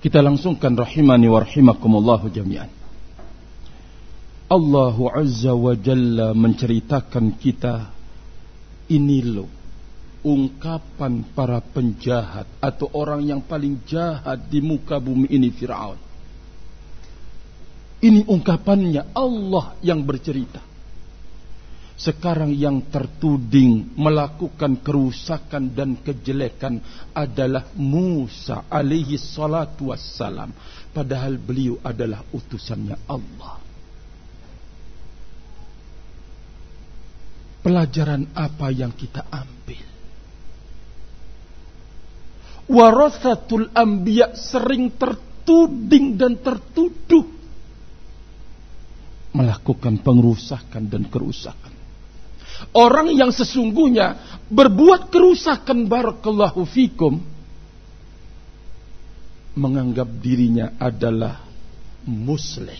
Kita langsungkan rahimani wa rahimakumullahu jami'an. Allah Azza wa Jalla menceritakan kita ini loh ungkapan para penjahat atau orang yang paling jahat di muka bumi ini Firaun. Ini ungkapannya Allah yang bercerita. Sekarang yang tertuding melakukan kerusakan dan kejelekan adalah Musa alaihi salatu wassalam. Padahal beliau adalah utusannya Allah. Pelajaran apa yang kita ambil? Warasatul anbiya sering tertuding dan tertuduh melakukan pengerusakan dan kerusakan. Orang yang sesungguhnya berbuat kerusakan barakallahu fikum menganggap dirinya adalah musleh.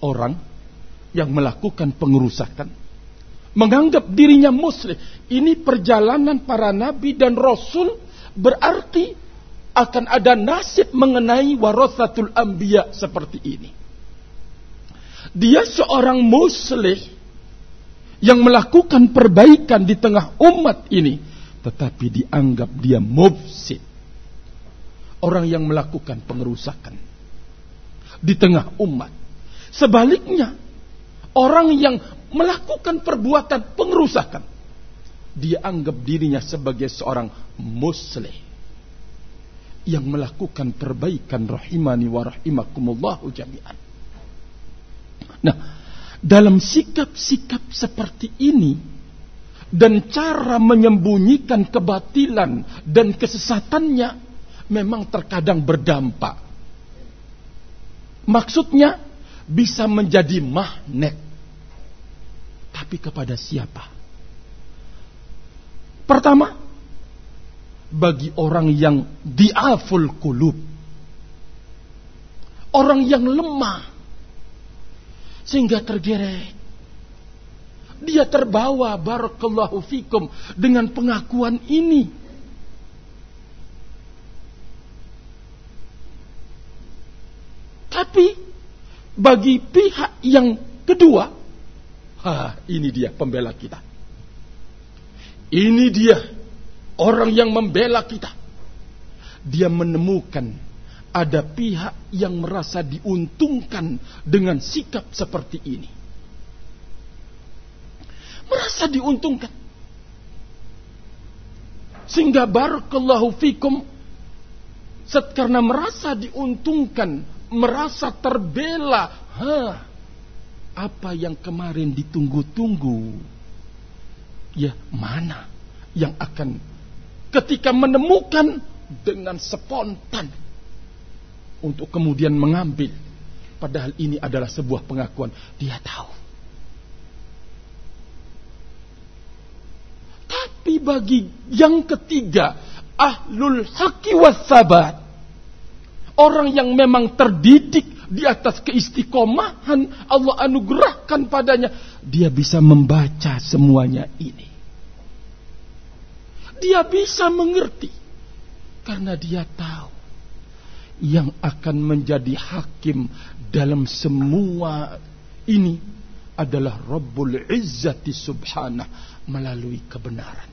Orang yang melakukan pengerusakan menganggap dirinya musleh. Ini perjalanan para nabi dan rasul berarti akan ada nasib mengenai warasatul anbiya seperti ini. Dia seorang musleh yang melakukan perbaikan di tengah umat ini tetapi dianggap dia mufsid. Orang yang melakukan pengerusakan di tengah umat. Sebaliknya orang yang melakukan perbuatan pengerusakan dia anggap dirinya sebagai seorang muslih yang melakukan perbaikan rahimani wa rahimakumullahu jami'an. Nah dalam sikap-sikap seperti ini dan cara menyembunyikan kebatilan dan kesesatannya memang terkadang berdampak. Maksudnya bisa menjadi magnet. Tapi kepada siapa? Pertama, bagi orang yang diaful kulub. Orang yang lemah sehingga tergeret. Dia terbawa barakallahu fikum dengan pengakuan ini. Tapi bagi pihak yang kedua, ha, ini dia pembela kita. Ini dia orang yang membela kita. Dia menemukan ada pihak yang merasa diuntungkan dengan sikap seperti ini. Merasa diuntungkan. Sehingga barakallahu fikum karena merasa diuntungkan, merasa terbela, ha, apa yang kemarin ditunggu-tunggu, ya mana yang akan ketika menemukan dengan spontan untuk kemudian mengambil. Padahal ini adalah sebuah pengakuan. Dia tahu. Tapi bagi yang ketiga, ahlul haki wasabat. Orang yang memang terdidik di atas keistiqomahan Allah anugerahkan padanya. Dia bisa membaca semuanya ini. Dia bisa mengerti. Karena dia tahu yang akan menjadi hakim dalam semua ini adalah Rabbul Izzati Subhanah melalui kebenaran.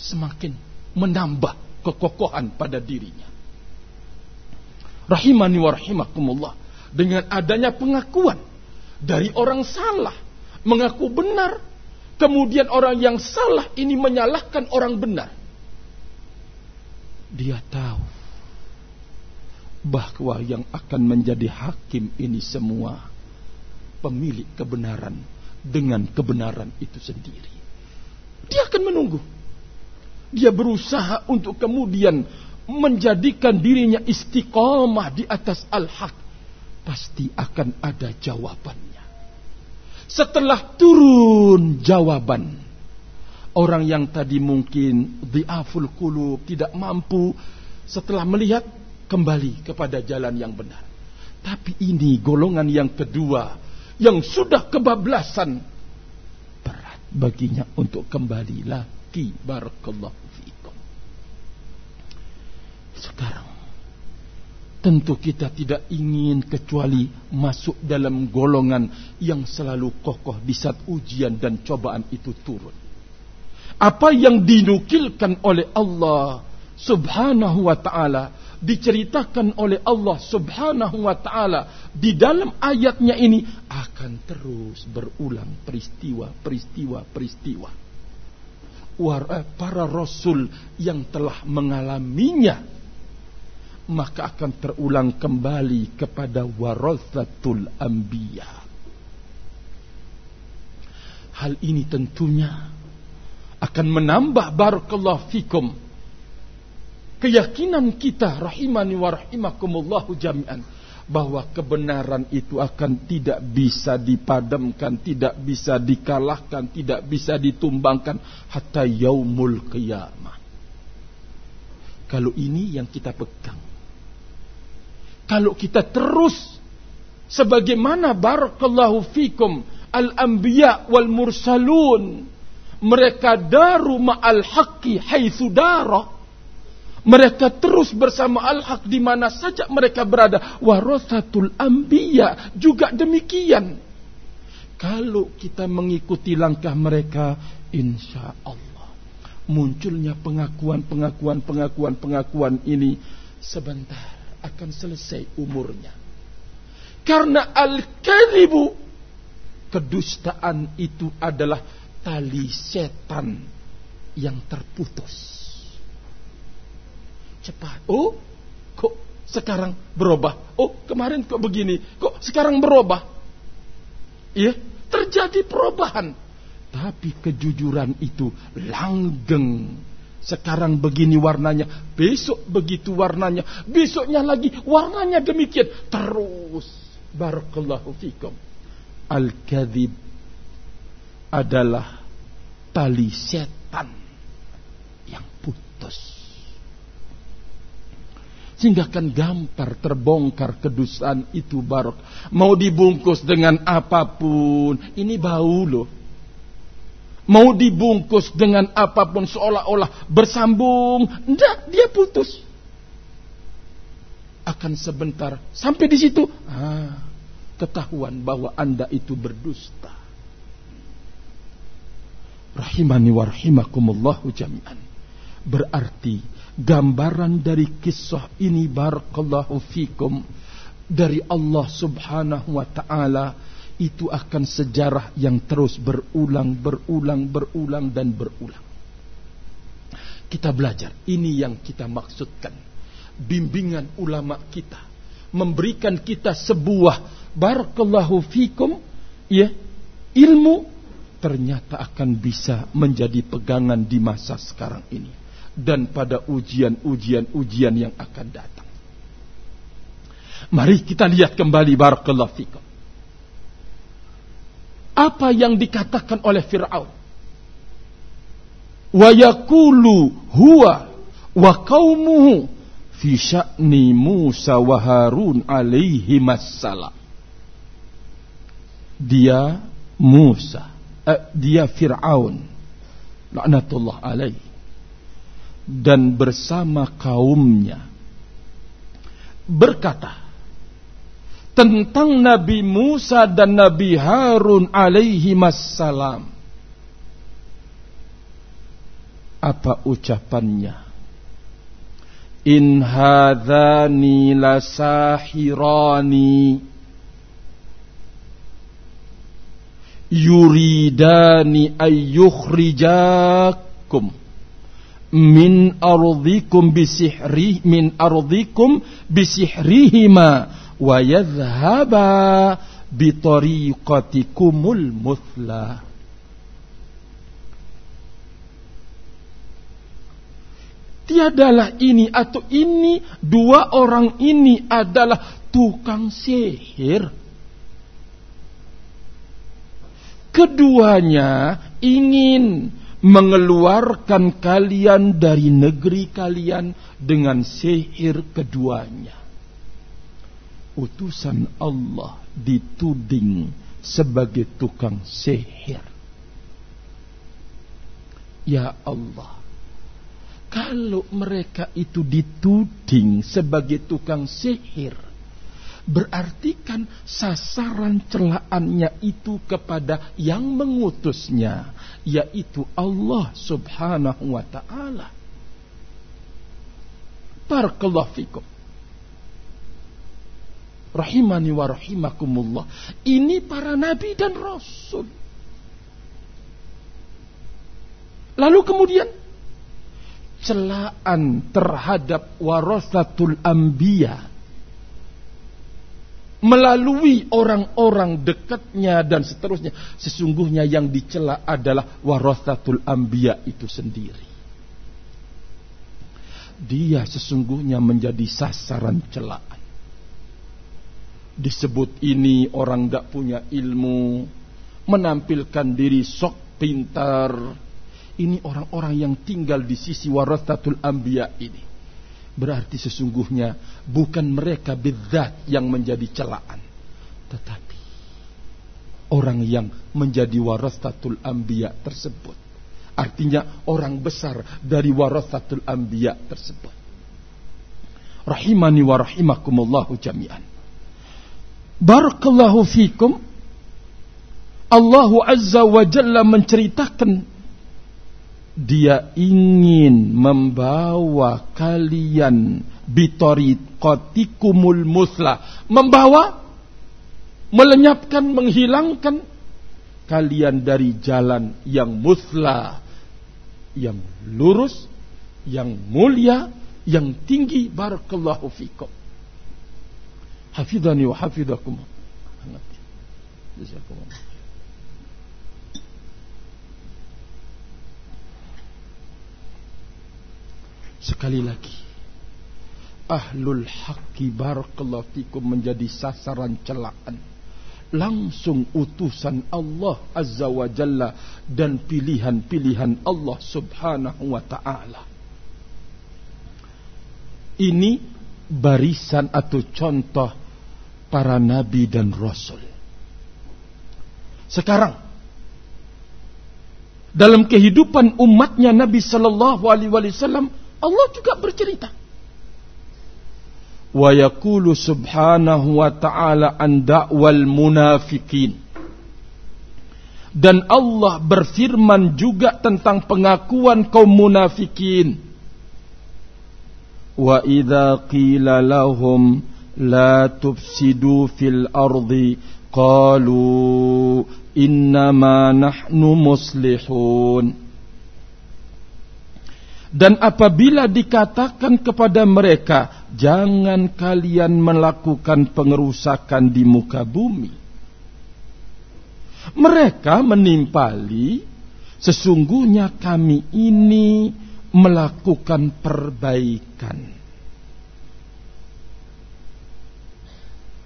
Semakin menambah kekokohan pada dirinya. Rahimani wa rahimakumullah. Dengan adanya pengakuan dari orang salah. Mengaku benar. Kemudian orang yang salah ini menyalahkan orang benar dia tahu bahwa yang akan menjadi hakim ini semua pemilik kebenaran dengan kebenaran itu sendiri. Dia akan menunggu. Dia berusaha untuk kemudian menjadikan dirinya istiqomah di atas al-haq. Pasti akan ada jawabannya. Setelah turun jawaban, Orang yang tadi mungkin diaful kulub, tidak mampu setelah melihat kembali kepada jalan yang benar. Tapi ini golongan yang kedua yang sudah kebablasan berat baginya untuk kembali lagi barakallahu fiikum. Sekarang Tentu kita tidak ingin kecuali masuk dalam golongan yang selalu kokoh di saat ujian dan cobaan itu turun. Apa yang dinukilkan oleh Allah subhanahu wa ta'ala diceritakan oleh Allah subhanahu wa ta'ala di dalam ayatnya ini akan terus berulang peristiwa, peristiwa, peristiwa. Eh, para rasul yang telah mengalaminya maka akan terulang kembali kepada warathatul anbiya. Hal ini tentunya akan menambah barakallahu fikum keyakinan kita rahimani wa rahimakumullahu jami'an bahwa kebenaran itu akan tidak bisa dipadamkan, tidak bisa dikalahkan, tidak bisa ditumbangkan hatta yaumul qiyamah. Kalau ini yang kita pegang. Kalau kita terus sebagaimana barakallahu fikum al-anbiya wal mursalun mereka daru ma'al haqqi haitsu dara. Mereka terus bersama al-haq di mana saja mereka berada. Warasatul anbiya juga demikian. Kalau kita mengikuti langkah mereka insya Allah munculnya pengakuan pengakuan pengakuan pengakuan ini sebentar akan selesai umurnya. Karena al-kadhibu kedustaan itu adalah tali setan yang terputus. Cepat. Oh, kok sekarang berubah? Oh, kemarin kok begini? Kok sekarang berubah? Iya, terjadi perubahan. Tapi kejujuran itu langgeng sekarang begini warnanya, besok begitu warnanya, besoknya lagi warnanya demikian. Terus. Barakallahu fikum. Al-kadhib adalah tali setan yang putus. Sehingga akan gampar terbongkar kedustaan itu barok. Mau dibungkus dengan apa pun. Ini bau loh mau dibungkus dengan apa pun seolah-olah bersambung, enggak, dia putus. Akan sebentar sampai di situ, ah, ketahuan bahwa Anda itu berdusta. Rahimani wa rahimakumullahu jami'an. Berarti gambaran dari kisah ini barakallahu fikum dari Allah Subhanahu wa taala itu akan sejarah yang terus berulang, berulang, berulang dan berulang. Kita belajar, ini yang kita maksudkan. Bimbingan ulama kita memberikan kita sebuah barakallahu fikum ya ilmu ternyata akan bisa menjadi pegangan di masa sekarang ini dan pada ujian-ujian ujian yang akan datang. Mari kita lihat kembali barakallahu fikum apa yang dikatakan oleh Fir'aun. Wa yakulu huwa wa qaumuhu fi sya'ni Musa wa Harun alaihi. Dia Musa, dia Fir'aun, laknatullah alaihi, dan bersama kaumnya berkata, tentang Nabi Musa dan Nabi Harun alaihi salam. Apa ucapannya? In hadhani lasahirani yuridani ayyukhrijakum min ardikum bisihri min ardikum bisihrihima wa yadhhaba bitariqatikumul muthla Tiadalah ini atau ini dua orang ini adalah tukang sihir. Keduanya ingin mengeluarkan kalian dari negeri kalian dengan sihir keduanya utusan Allah dituding sebagai tukang sihir. Ya Allah, Kalau mereka itu dituding sebagai tukang sihir, berarti kan sasaran celaannya itu kepada yang mengutusnya, yaitu Allah Subhanahu wa taala. Barakallahu fikum. Rahimani wa rahimakumullah. Ini para nabi dan rasul. Lalu kemudian celaan terhadap warasatul anbiya melalui orang-orang dekatnya dan seterusnya sesungguhnya yang dicela adalah warasatul anbiya itu sendiri. Dia sesungguhnya menjadi sasaran celaan. Disebut ini orang gak punya ilmu menampilkan diri sok pintar. Ini orang-orang yang tinggal di sisi warasatul anbiya ini. Berarti sesungguhnya bukan mereka bidzat yang menjadi celaan. Tetapi orang yang menjadi warasatul anbiya tersebut. Artinya orang besar dari warasatul anbiya tersebut. Rahimani wa rahimakumullahu jami'an. Barakallahu fikum. Allah Azza wa Jalla menceritakan dia ingin membawa kalian bitoriqatikumul musla. Membawa melenyapkan menghilangkan kalian dari jalan yang musla yang lurus yang mulia yang tinggi. Barakallahu fikum. Hafidhani wa hafidhakum Jazakumullah Sekali lagi. Ahlul haqqi barakallahu fikum menjadi sasaran celaan. Langsung utusan Allah Azza wa Jalla dan pilihan-pilihan Allah Subhanahu wa taala. Ini barisan atau contoh para nabi dan rasul. Sekarang dalam kehidupan umatnya Nabi Sallallahu Alaihi Wasallam Allah juga bercerita. Wa yaqulu subhanahu wa ta'ala an da'wal munafikin. Dan Allah berfirman juga tentang pengakuan kaum munafikin. Wa idza qila lahum la tufsidu fil ardi qalu innama nahnu muslihun. Dan apabila dikatakan kepada mereka, jangan kalian melakukan pengerusakan di muka bumi. Mereka menimpali, sesungguhnya kami ini melakukan perbaikan.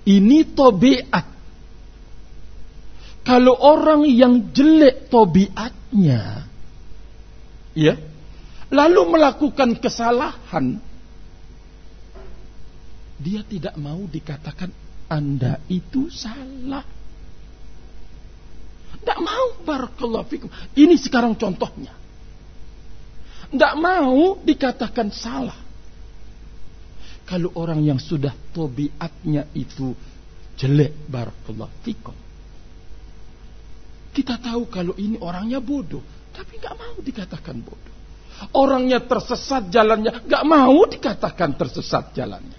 Ini tobiat. Kalau orang yang jelek tobiatnya, ya, lalu melakukan kesalahan, dia tidak mau dikatakan Anda itu salah. Tidak mau barakallahu fikum. Ini sekarang contohnya. Tidak mau dikatakan salah. Kalau orang yang sudah tobiatnya itu jelek barakallahu fikum. Kita tahu kalau ini orangnya bodoh. Tapi nggak mau dikatakan bodoh. Orangnya tersesat jalannya, gak mau dikatakan tersesat jalannya.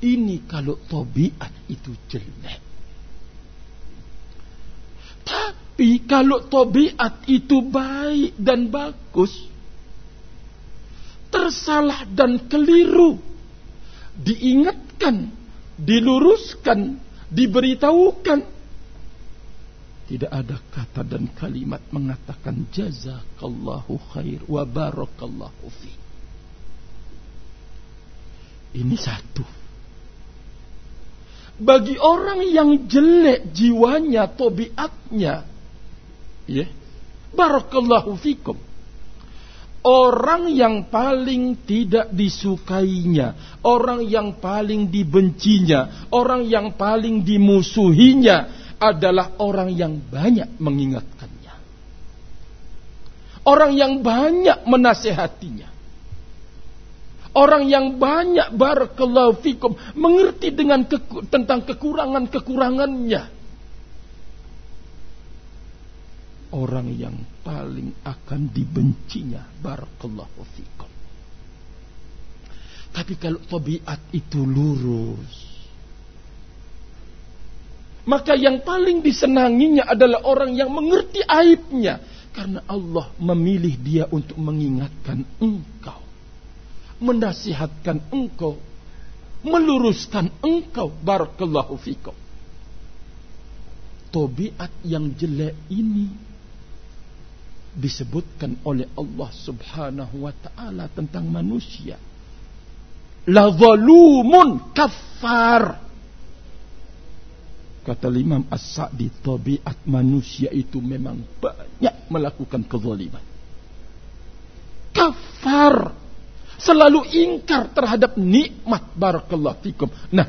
Ini kalau tobiat itu jelek. Tapi kalau tobiat itu baik dan bagus, tersalah dan keliru, diingatkan, diluruskan, diberitahukan, tidak ada kata dan kalimat mengatakan jazakallahu khair wa barakallahu fi. Ini satu. Bagi orang yang jelek jiwanya, tobiatnya, ya, barakallahu fikum. Orang yang paling tidak disukainya, orang yang paling dibencinya, orang yang paling dimusuhinya, adalah orang yang banyak mengingatkannya. Orang yang banyak menasehatinya. Orang yang banyak barakallahu fikum mengerti dengan keku, tentang kekurangan-kekurangannya. Orang yang paling akan dibencinya barakallahu fikum. Tapi kalau tabiat itu lurus, maka yang paling disenanginya adalah orang yang mengerti aibnya. Karena Allah memilih dia untuk mengingatkan engkau. Menasihatkan engkau. Meluruskan engkau. Barakallahu fikum. Tobiat yang jelek ini disebutkan oleh Allah Subhanahu wa taala tentang manusia. La zalumun kafar Kata Imam As-Sa'di, tabiat manusia itu memang banyak melakukan kezaliman. Kafar. Selalu ingkar terhadap nikmat barakallahu fikum. Nah,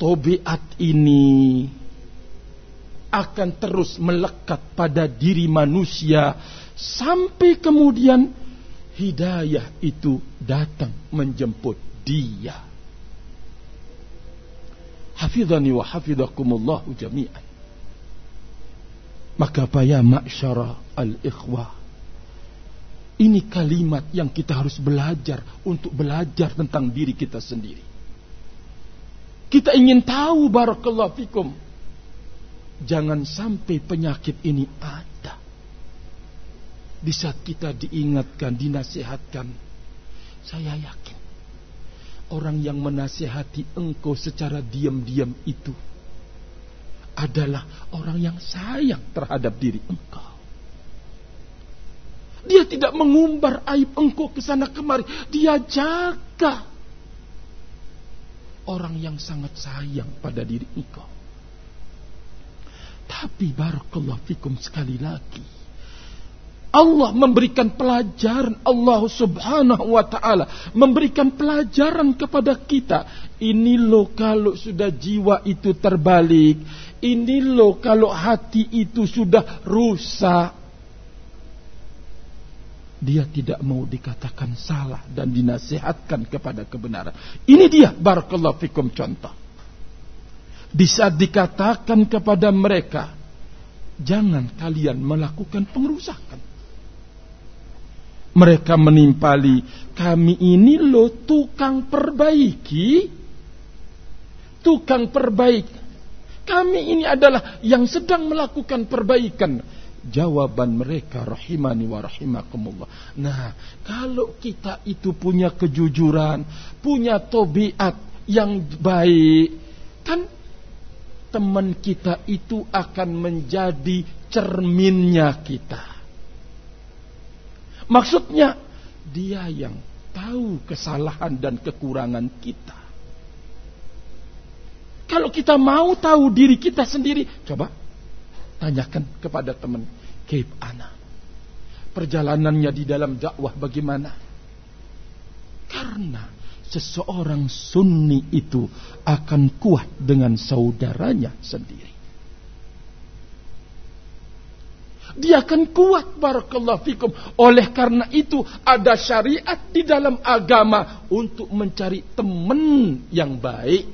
tabiat ini akan terus melekat pada diri manusia sampai kemudian hidayah itu datang menjemput dia hafidhani wa hafidhakumullahu jami'an. Maka ya ma'syara al-ikhwah. Ini kalimat yang kita harus belajar untuk belajar tentang diri kita sendiri. Kita ingin tahu barakallahu fikum. Jangan sampai penyakit ini ada. Di saat kita diingatkan, dinasihatkan. Saya yakin orang yang menasihati engkau secara diam-diam itu adalah orang yang sayang terhadap diri engkau. Dia tidak mengumbar aib engkau ke sana kemari. Dia jaga orang yang sangat sayang pada diri engkau. Tapi barakallahu fikum sekali lagi Allah memberikan pelajaran. Allah subhanahu wa ta'ala memberikan pelajaran kepada kita. Ini loh kalau sudah jiwa itu terbalik. Ini loh kalau hati itu sudah rusak. Dia tidak mau dikatakan salah dan dinasihatkan kepada kebenaran. Ini dia barakallahu fikum contoh. Di saat dikatakan kepada mereka jangan kalian melakukan pengerusakan mereka menimpali, kami ini loh tukang perbaiki. Tukang perbaiki. Kami ini adalah yang sedang melakukan perbaikan. Jawaban mereka rahimani wa rahimakumullah. Nah, kalau kita itu punya kejujuran, punya tobiat yang baik, kan teman kita itu akan menjadi cerminnya kita. Maksudnya dia yang tahu kesalahan dan kekurangan kita. Kalau kita mau tahu diri kita sendiri, coba tanyakan kepada teman Cape Ana. Perjalanannya di dalam dakwah bagaimana? Karena seseorang sunni itu akan kuat dengan saudaranya sendiri. Dia akan kuat barakallahu fikum. Oleh karena itu ada syariat di dalam agama untuk mencari teman yang baik.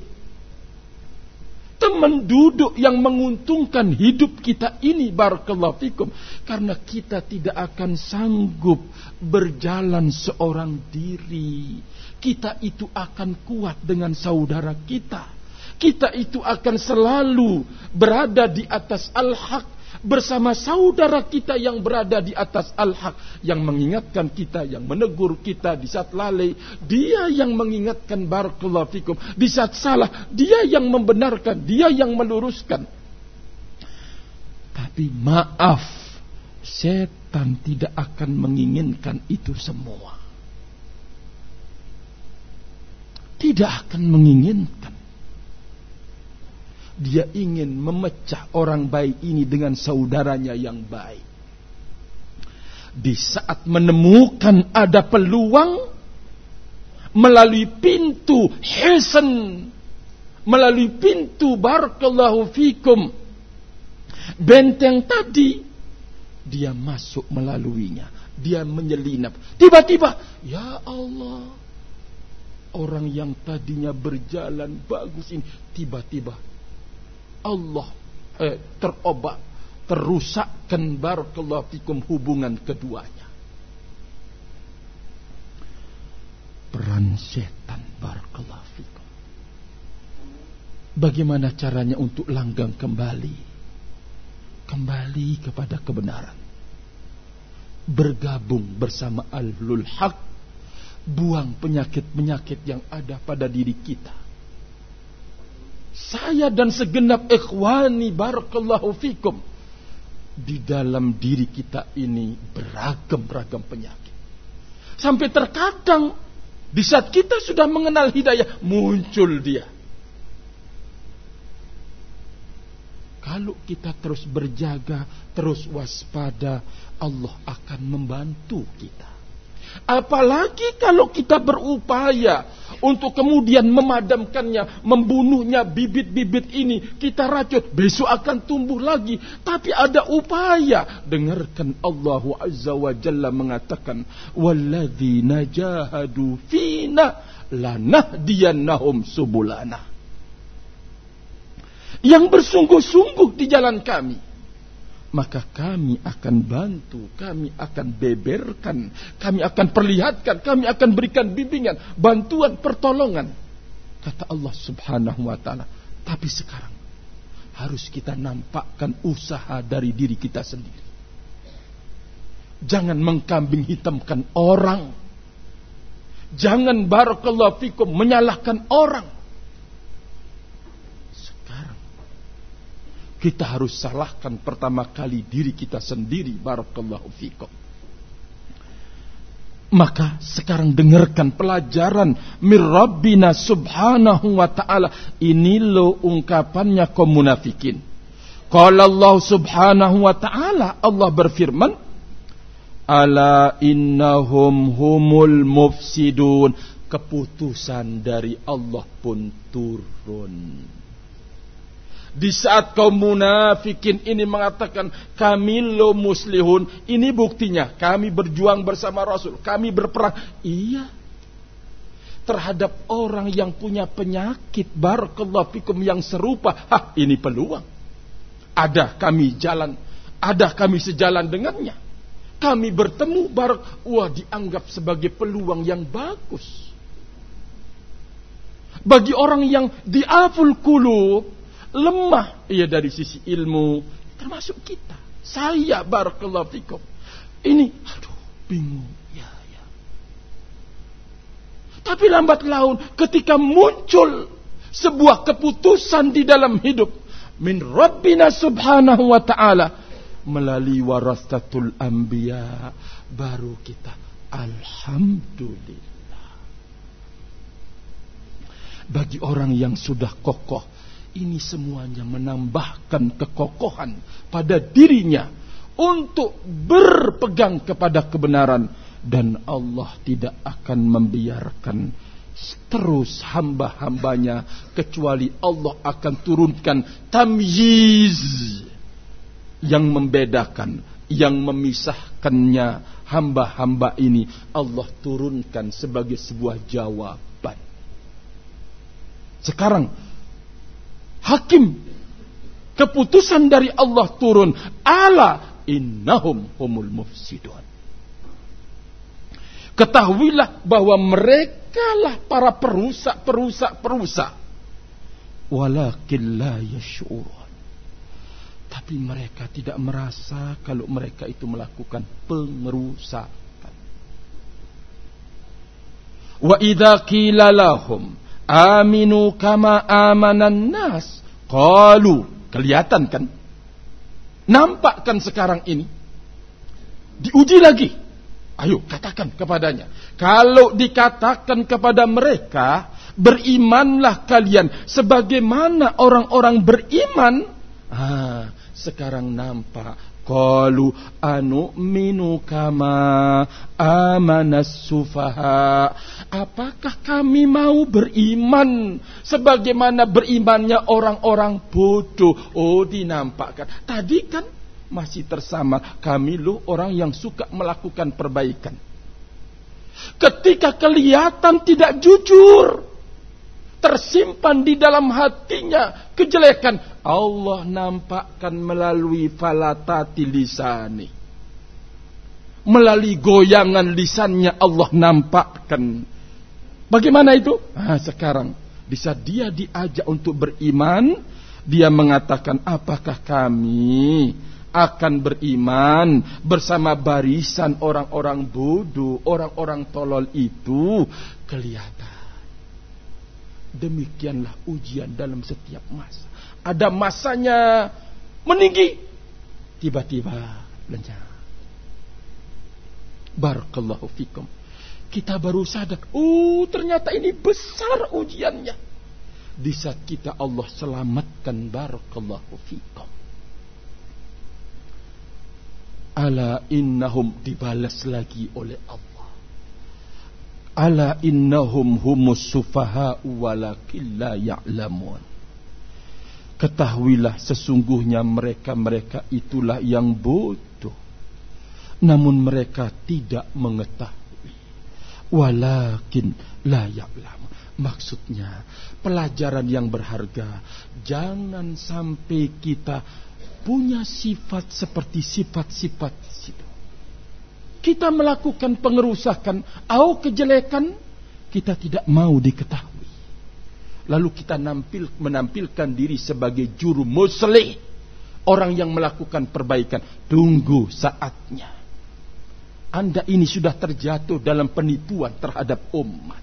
Teman duduk yang menguntungkan hidup kita ini barakallahu fikum. Karena kita tidak akan sanggup berjalan seorang diri. Kita itu akan kuat dengan saudara kita. Kita itu akan selalu berada di atas al-haq bersama saudara kita yang berada di atas al-haq yang mengingatkan kita yang menegur kita di saat lalai. Dia yang mengingatkan barakallahu fikum di saat salah. Dia yang membenarkan dia yang meluruskan. Tapi maaf setan tidak akan menginginkan itu semua. Tidak akan menginginkan dia ingin memecah orang baik ini dengan saudaranya yang baik. Di saat menemukan ada peluang melalui pintu hisan, melalui pintu barakallahu fikum, benteng tadi, dia masuk melaluinya. Dia menyelinap. Tiba-tiba, ya Allah, orang yang tadinya berjalan bagus ini tiba-tiba Allah eh, terobak terusakkan barakallahu fikum hubungan keduanya. Peran setan barakallahu fikum. Bagaimana caranya untuk langgang kembali? Kembali kepada kebenaran. Bergabung bersama ahlul haq buang penyakit-penyakit yang ada pada diri kita. Saya dan segenap ikhwani barakallahu fikum di dalam diri kita ini beragam-ragam penyakit. Sampai terkadang di saat kita sudah mengenal hidayah muncul dia. Kalau kita terus berjaga, terus waspada, Allah akan membantu kita. Apalagi kalau kita berupaya untuk kemudian memadamkannya, membunuhnya bibit-bibit ini, kita racun, besok akan tumbuh lagi. Tapi ada upaya. Dengarkan Allah Azza wa Jalla mengatakan, "Walladzina jahadu fina subulana." Yang bersungguh-sungguh di jalan kami maka kami akan bantu, kami akan beberkan, kami akan perlihatkan, kami akan berikan bimbingan, bantuan, pertolongan. Kata Allah Subhanahu wa taala. Tapi sekarang harus kita nampakkan usaha dari diri kita sendiri. Jangan mengkambing hitamkan orang. Jangan barakallahu fikum menyalahkan orang Kita harus salahkan pertama kali diri kita sendiri. Barakallahu fikum. Maka sekarang dengarkan pelajaran Mirrabbina subhanahu wa ta'ala. Ini lo ungkapannya kaum munafikin. Kalau Allah subhanahu wa ta'ala. Allah berfirman. Ala innahum humul mufsidun. Keputusan dari Allah pun turun. Di saat kaum munafikin ini mengatakan kami lo muslihun, ini buktinya kami berjuang bersama Rasul, kami berperang. Iya. Terhadap orang yang punya penyakit barakallahu fikum yang serupa, hah ini peluang. Ada kami jalan, ada kami sejalan dengannya. Kami bertemu barak, wah dianggap sebagai peluang yang bagus. Bagi orang yang diaful kulub, lemah ia dari sisi ilmu termasuk kita. Saya barakallahu fikum. Ini aduh bingung. Ya ya. Tapi lambat laun ketika muncul sebuah keputusan di dalam hidup min rabbina subhanahu wa ta'ala melalui warasatul anbiya baru kita alhamdulillah. Bagi orang yang sudah kokoh ini semuanya menambahkan kekokohan pada dirinya untuk berpegang kepada kebenaran. Dan Allah tidak akan membiarkan terus hamba-hambanya kecuali Allah akan turunkan tamyiz yang membedakan yang memisahkannya hamba-hamba ini. Allah turunkan sebagai sebuah jawaban. Sekarang hakim. Keputusan dari Allah turun. Ala innahum humul mufsidun. Ketahuilah bahwa mereka lah para perusak perusak perusak. Walakin la yash'urun. Tapi mereka tidak merasa kalau mereka itu melakukan pengerusakan. Wa idza qila lahum aminu kama amanan nas. Qalu. Kelihatan kan? Nampak kan sekarang ini? Diuji lagi. Ayo katakan kepadanya. Kalau dikatakan kepada mereka, berimanlah kalian sebagaimana orang-orang beriman. Ah, sekarang nampak Qalu minu kama amanas sufaha. Apakah kami mau beriman sebagaimana berimannya orang-orang bodoh? Oh, dinampakkan. Tadi kan masih tersama kami loh orang yang suka melakukan perbaikan. Ketika kelihatan tidak jujur, tersimpan di dalam hatinya kejelekan, Allah nampakkan melalui falatati lisani. Melalui goyangan lisannya Allah nampakkan. Bagaimana itu? Nah, sekarang bisa dia diajak untuk beriman, dia mengatakan apakah kami akan beriman bersama barisan orang-orang bodoh, orang-orang tolol itu kelihatan. Demikianlah ujian dalam setiap masa. Ada masanya meninggi, tiba-tiba lenyap. Barakallahu fikum. Kita baru sadar, oh ternyata ini besar ujiannya. Di saat kita Allah selamatkan barakallahu fikum. Ala innahum dibalas lagi oleh Allah. Ala innahum humus sufaha walakin la ya'lamun. Ketahuilah sesungguhnya mereka-mereka itulah yang bodoh. Namun mereka tidak mengetahui. Walakin la ya'lamun. Maksudnya pelajaran yang berharga. Jangan sampai kita punya sifat seperti sifat-sifat situ kita melakukan pengerusakan atau kejelekan, kita tidak mau diketahui. Lalu kita nampil, menampilkan diri sebagai juru muslih. Orang yang melakukan perbaikan. Tunggu saatnya. Anda ini sudah terjatuh dalam penipuan terhadap umat.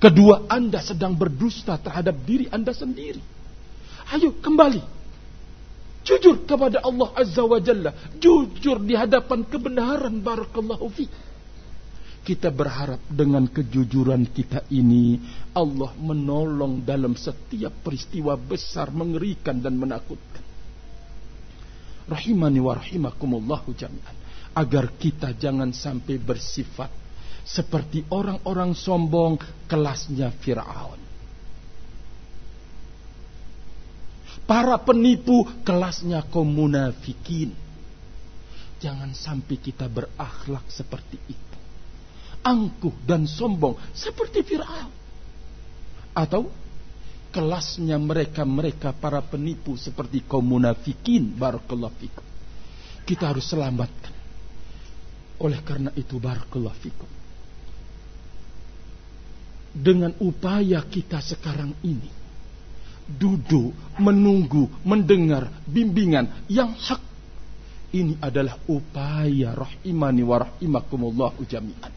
Kedua, Anda sedang berdusta terhadap diri Anda sendiri. Ayo kembali Jujur kepada Allah Azza wa Jalla. Jujur di hadapan kebenaran. Barakallahu fi. Kita berharap dengan kejujuran kita ini Allah menolong dalam setiap peristiwa besar mengerikan dan menakutkan. Rahimani wa rahimakumullahu jami'an. Agar kita jangan sampai bersifat seperti orang-orang sombong kelasnya Fir'aun. Para penipu kelasnya kaum munafikin. Jangan sampai kita berakhlak seperti itu. Angkuh dan sombong seperti Fir'aun. Atau kelasnya mereka-mereka para penipu seperti kaum munafikin. Kita harus selamatkan. Oleh karena itu barakallahu fikum. Dengan upaya kita sekarang ini duduk, menunggu, mendengar bimbingan yang hak. Ini adalah upaya rahimani wa rahimakumullahu jami'an.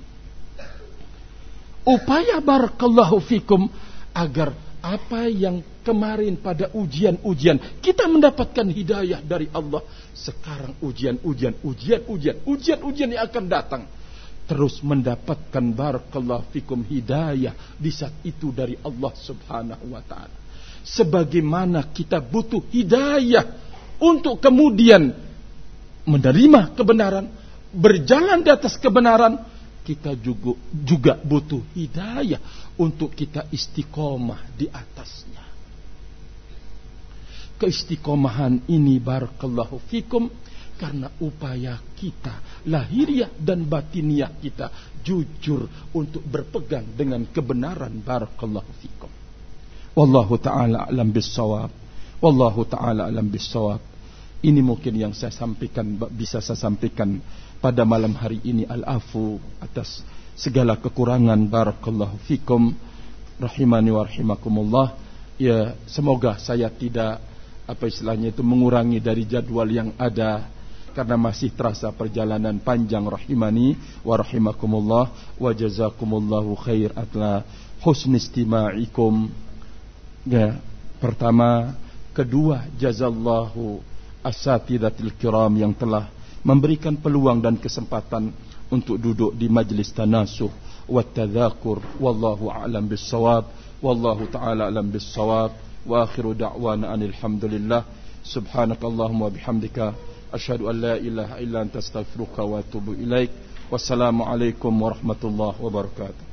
Upaya barakallahu fikum agar apa yang kemarin pada ujian-ujian kita mendapatkan hidayah dari Allah. Sekarang ujian-ujian, ujian-ujian, ujian-ujian yang akan datang terus mendapatkan barakallahu fikum hidayah di saat itu dari Allah Subhanahu wa taala sebagaimana kita butuh hidayah untuk kemudian menerima kebenaran, berjalan di atas kebenaran, kita juga, juga butuh hidayah untuk kita istiqomah di atasnya. Keistiqomahan ini barakallahu fikum karena upaya kita lahiriah dan batiniah kita jujur untuk berpegang dengan kebenaran barakallahu fikum. Wallahu taala alam bisawab. Wallahu taala alam bisawab. Ini mungkin yang saya sampaikan bisa saya sampaikan pada malam hari ini al-afu atas segala kekurangan barakallahu fikum rahimani wa rahimakumullah. Ya, semoga saya tidak apa istilahnya itu mengurangi dari jadwal yang ada karena masih terasa perjalanan panjang rahimani wa rahimakumullah wa jazakumullahu khair atla husni Ya, pertama, kedua jazallahu asatidatil kiram yang telah memberikan peluang dan kesempatan untuk duduk di majlis tanasuh wa tadzakur wallahu a'lam bissawab wallahu taala a'lam bissawab wa akhiru da'wana anil hamdulillah subhanakallahumma bihamdika asyhadu an la ilaha illa anta astaghfiruka wa atubu ilaik wassalamu alaikum warahmatullahi wabarakatuh